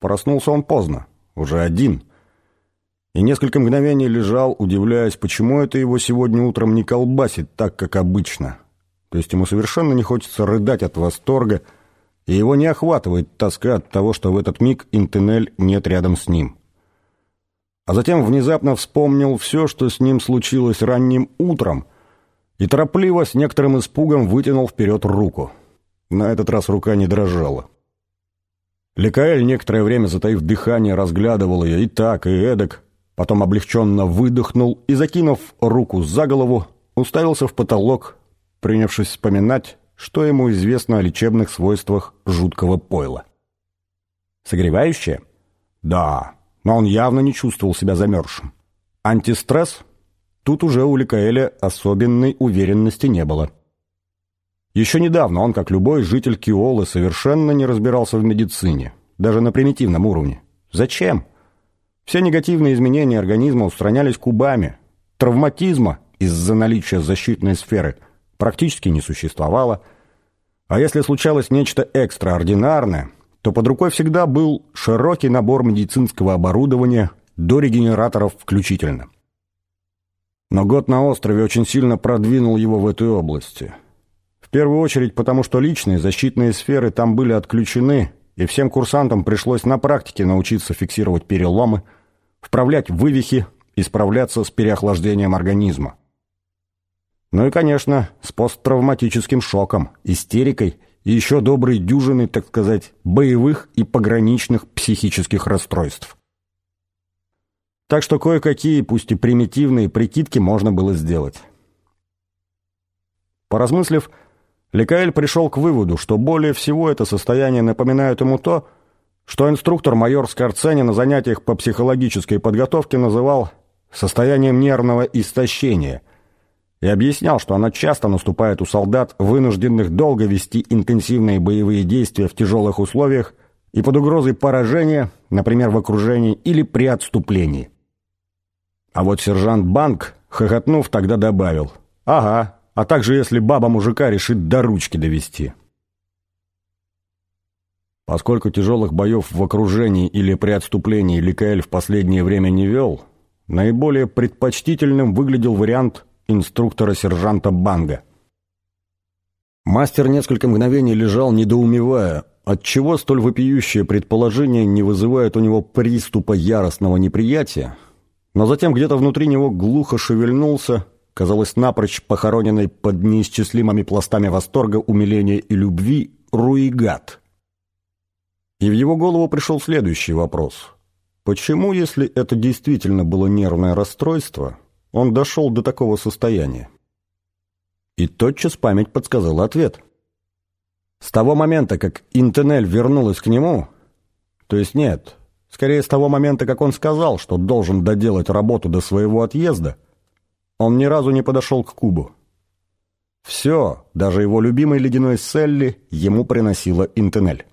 Проснулся он поздно, уже один. И несколько мгновений лежал, удивляясь, почему это его сегодня утром не колбасит так, как обычно. То есть ему совершенно не хочется рыдать от восторга, и его не охватывает тоска от того, что в этот миг Интенель нет рядом с ним. А затем внезапно вспомнил все, что с ним случилось ранним утром, и торопливо, с некоторым испугом, вытянул вперед руку. На этот раз рука не дрожала. Ликаэль некоторое время, затаив дыхание, разглядывал ее и так, и эдак, потом облегченно выдохнул и, закинув руку за голову, уставился в потолок, принявшись вспоминать, что ему известно о лечебных свойствах жуткого пойла. Согревающее? Да, но он явно не чувствовал себя замерзшим. Антистресс? Тут уже у Ликаэля особенной уверенности не было. Еще недавно он, как любой житель Киолы, совершенно не разбирался в медицине, даже на примитивном уровне. Зачем? Все негативные изменения организма устранялись кубами. Травматизма из-за наличия защитной сферы практически не существовало. А если случалось нечто экстраординарное, то под рукой всегда был широкий набор медицинского оборудования, до регенераторов включительно. Но год на острове очень сильно продвинул его в этой области. В первую очередь потому, что личные защитные сферы там были отключены, и всем курсантам пришлось на практике научиться фиксировать переломы, вправлять вывихи и справляться с переохлаждением организма. Ну и, конечно, с посттравматическим шоком, истерикой и еще доброй дюжины, так сказать, боевых и пограничных психических расстройств. Так что кое-какие, пусть и примитивные, прикидки можно было сделать. Поразмыслив, Лекаэль пришел к выводу, что более всего это состояние напоминает ему то, что инструктор майор Скорцени на занятиях по психологической подготовке называл состоянием нервного истощения – и объяснял, что она часто наступает у солдат, вынужденных долго вести интенсивные боевые действия в тяжелых условиях и под угрозой поражения, например, в окружении или при отступлении. А вот сержант Банк, хохотнув, тогда добавил «Ага, а также если баба мужика решит до ручки довести». Поскольку тяжелых боев в окружении или при отступлении Ликаэль в последнее время не вел, наиболее предпочтительным выглядел вариант инструктора-сержанта Банга. Мастер несколько мгновений лежал, недоумевая, отчего столь вопиющее предположение не вызывает у него приступа яростного неприятия, но затем где-то внутри него глухо шевельнулся, казалось, напрочь похороненный под неисчислимыми пластами восторга, умиления и любви, Руигат. И в его голову пришел следующий вопрос. Почему, если это действительно было нервное расстройство, он дошел до такого состояния? И тотчас память подсказала ответ. С того момента, как Интенель вернулась к нему, то есть нет, скорее с того момента, как он сказал, что должен доделать работу до своего отъезда, он ни разу не подошел к кубу. Все, даже его любимый ледяной Селли, ему приносила Интенель.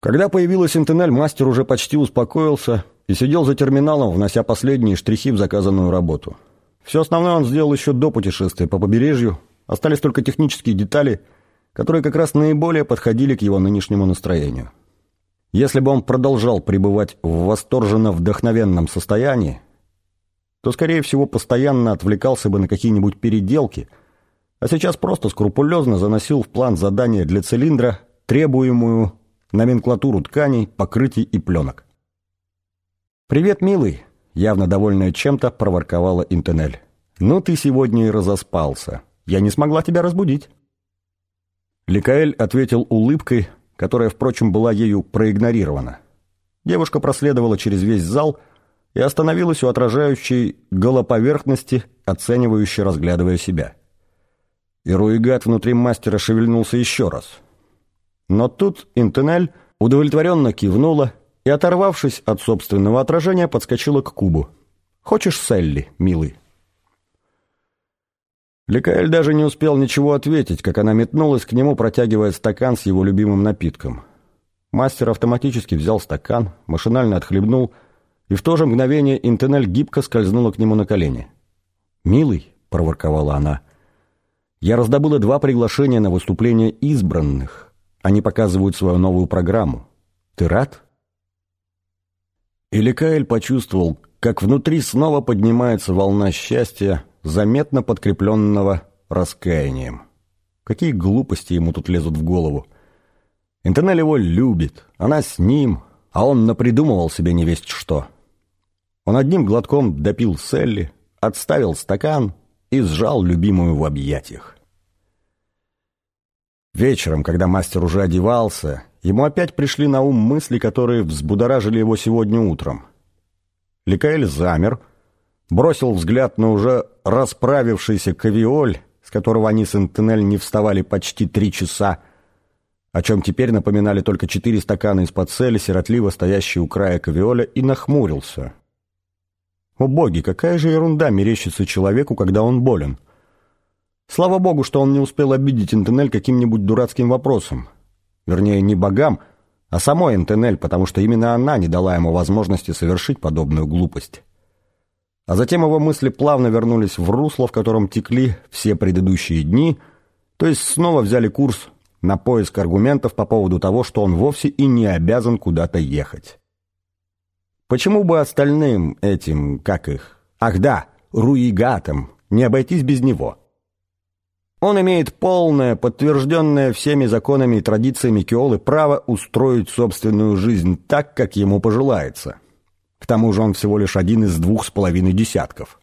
Когда появилась Интенель, мастер уже почти успокоился и сидел за терминалом, внося последние штрихи в заказанную работу. Все основное он сделал еще до путешествия по побережью, остались только технические детали, которые как раз наиболее подходили к его нынешнему настроению. Если бы он продолжал пребывать в восторженно-вдохновенном состоянии, то, скорее всего, постоянно отвлекался бы на какие-нибудь переделки, а сейчас просто скрупулезно заносил в план задания для цилиндра требуемую номенклатуру тканей, покрытий и пленок. «Привет, милый!» — явно довольная чем-то проворковала Интенель. «Ну ты сегодня и разоспался. Я не смогла тебя разбудить». Ликаэль ответил улыбкой, которая, впрочем, была ею проигнорирована. Девушка проследовала через весь зал и остановилась у отражающей голоповерхности, оценивающе разглядывая себя. И Руигат внутри мастера шевельнулся еще раз — но тут Интенель удовлетворенно кивнула и, оторвавшись от собственного отражения, подскочила к кубу. «Хочешь Селли, милый?» Ликаэль даже не успел ничего ответить, как она метнулась к нему, протягивая стакан с его любимым напитком. Мастер автоматически взял стакан, машинально отхлебнул, и в то же мгновение Интенель гибко скользнула к нему на колени. «Милый», — проворковала она, — «я раздобыла два приглашения на выступление избранных. Они показывают свою новую программу. Ты рад?» Иликаэль почувствовал, как внутри снова поднимается волна счастья, заметно подкрепленного раскаянием. Какие глупости ему тут лезут в голову. Интернель его любит, она с ним, а он напридумывал себе не весть что. Он одним глотком допил Селли, отставил стакан и сжал любимую в объятиях. Вечером, когда мастер уже одевался, ему опять пришли на ум мысли, которые взбудоражили его сегодня утром. Ликаэль замер, бросил взгляд на уже расправившийся кавиоль, с которого они с Интенель не вставали почти три часа, о чем теперь напоминали только четыре стакана из-под цели, сиротливо стоящие у края кавиоля, и нахмурился. О боги, какая же ерунда мерещится человеку, когда он болен. Слава богу, что он не успел обидеть Интенель каким-нибудь дурацким вопросом. Вернее, не богам, а самой Интенель, потому что именно она не дала ему возможности совершить подобную глупость. А затем его мысли плавно вернулись в русло, в котором текли все предыдущие дни, то есть снова взяли курс на поиск аргументов по поводу того, что он вовсе и не обязан куда-то ехать. Почему бы остальным этим, как их, ах да, руигатам, не обойтись без него? Он имеет полное, подтвержденное всеми законами и традициями Киолы право устроить собственную жизнь так, как ему пожелается. К тому же он всего лишь один из двух с половиной десятков.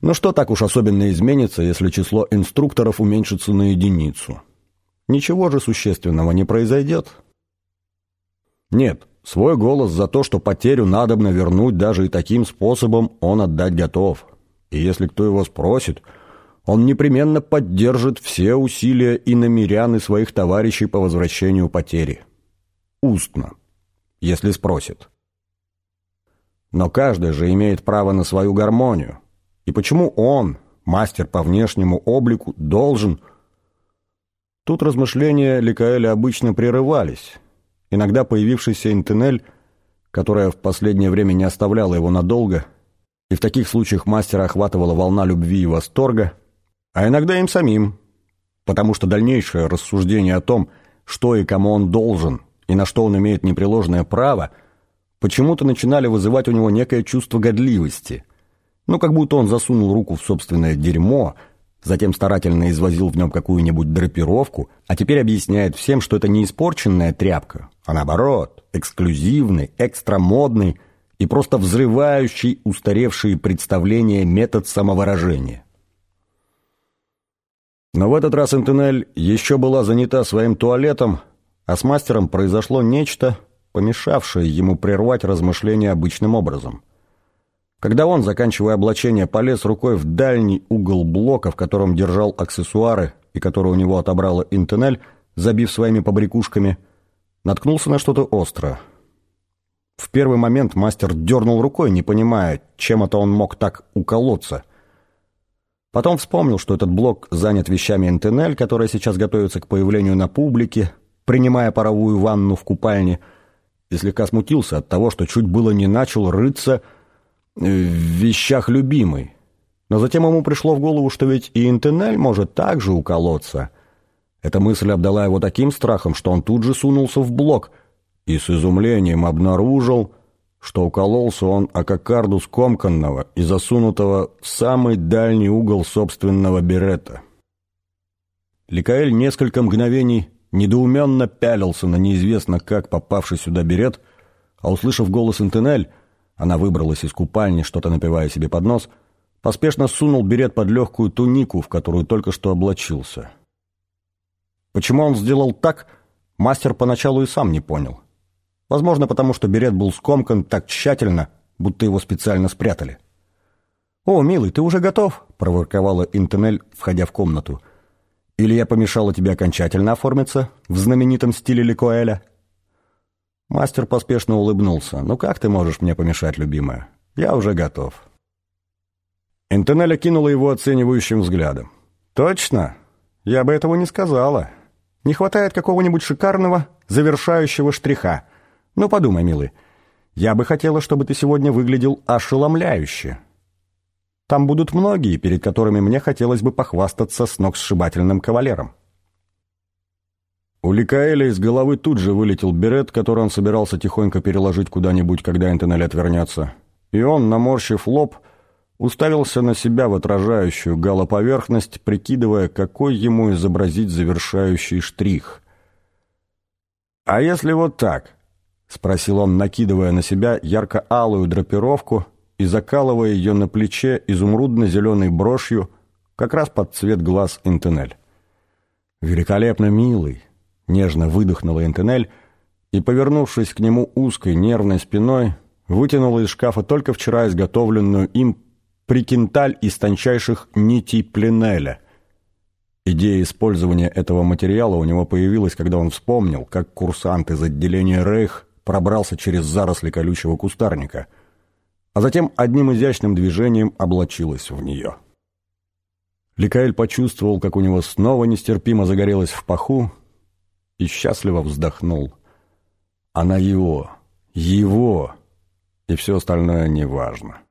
Но что так уж особенно изменится, если число инструкторов уменьшится на единицу? Ничего же существенного не произойдет. Нет, Свой голос за то, что потерю надобно вернуть даже и таким способом, он отдать готов. И если кто его спросит, он непременно поддержит все усилия и намерян и своих товарищей по возвращению потери. Устно, если спросит. Но каждый же имеет право на свою гармонию. И почему он, мастер по внешнему облику, должен... Тут размышления Ликаэля обычно прерывались, Иногда появившийся интенель, которая в последнее время не оставляла его надолго, и в таких случаях мастера охватывала волна любви и восторга, а иногда им самим, потому что дальнейшее рассуждение о том, что и кому он должен, и на что он имеет непреложное право, почему-то начинали вызывать у него некое чувство годливости. Ну, как будто он засунул руку в собственное дерьмо – затем старательно извозил в нем какую-нибудь драпировку, а теперь объясняет всем, что это не испорченная тряпка, а наоборот, эксклюзивный, экстрамодный и просто взрывающий устаревшие представления метод самовыражения. Но в этот раз Интенель еще была занята своим туалетом, а с мастером произошло нечто, помешавшее ему прервать размышления обычным образом – когда он, заканчивая облачение, полез рукой в дальний угол блока, в котором держал аксессуары и который у него отобрала Интенель, забив своими побрякушками, наткнулся на что-то острое. В первый момент мастер дернул рукой, не понимая, чем это он мог так уколоться. Потом вспомнил, что этот блок занят вещами Интенель, которая сейчас готовится к появлению на публике, принимая паровую ванну в купальне, и слегка смутился от того, что чуть было не начал рыться вещах любимой. Но затем ему пришло в голову, что ведь и Интенель может также уколоться. Эта мысль обдала его таким страхом, что он тут же сунулся в блок и с изумлением обнаружил, что укололся он о кокарду скомканного и засунутого в самый дальний угол собственного берета. Ликаэль несколько мгновений недоуменно пялился на неизвестно как попавший сюда берет, а услышав голос Интенель, она выбралась из купальни, что-то напивая себе под нос, поспешно сунул берет под легкую тунику, в которую только что облачился. Почему он сделал так, мастер поначалу и сам не понял. Возможно, потому что берет был скомкан так тщательно, будто его специально спрятали. «О, милый, ты уже готов?» — проворковала Интенель, входя в комнату. «Или я помешала тебе окончательно оформиться в знаменитом стиле Ликоэля?» Мастер поспешно улыбнулся. «Ну как ты можешь мне помешать, любимая? Я уже готов». Интенеля кинула его оценивающим взглядом. «Точно? Я бы этого не сказала. Не хватает какого-нибудь шикарного завершающего штриха. Ну, подумай, милый, я бы хотела, чтобы ты сегодня выглядел ошеломляюще. Там будут многие, перед которыми мне хотелось бы похвастаться с ног сшибательным кавалером». У Ликаэля из головы тут же вылетел берет, который он собирался тихонько переложить куда-нибудь, когда Интонель отвернется. И он, наморщив лоб, уставился на себя в отражающую галоповерхность, прикидывая, какой ему изобразить завершающий штрих. «А если вот так?» — спросил он, накидывая на себя ярко-алую драпировку и закалывая ее на плече изумрудно-зеленой брошью, как раз под цвет глаз Интенель. «Великолепно милый!» Нежно выдохнула Интенель и, повернувшись к нему узкой нервной спиной, вытянула из шкафа только вчера изготовленную им прикинталь из тончайших нитей пленеля. Идея использования этого материала у него появилась, когда он вспомнил, как курсант из отделения Рейх пробрался через заросли колючего кустарника, а затем одним изящным движением облачилась в нее. Ликаэль почувствовал, как у него снова нестерпимо загорелось в паху, и счастливо вздохнул. Она его, его, и все остальное неважно.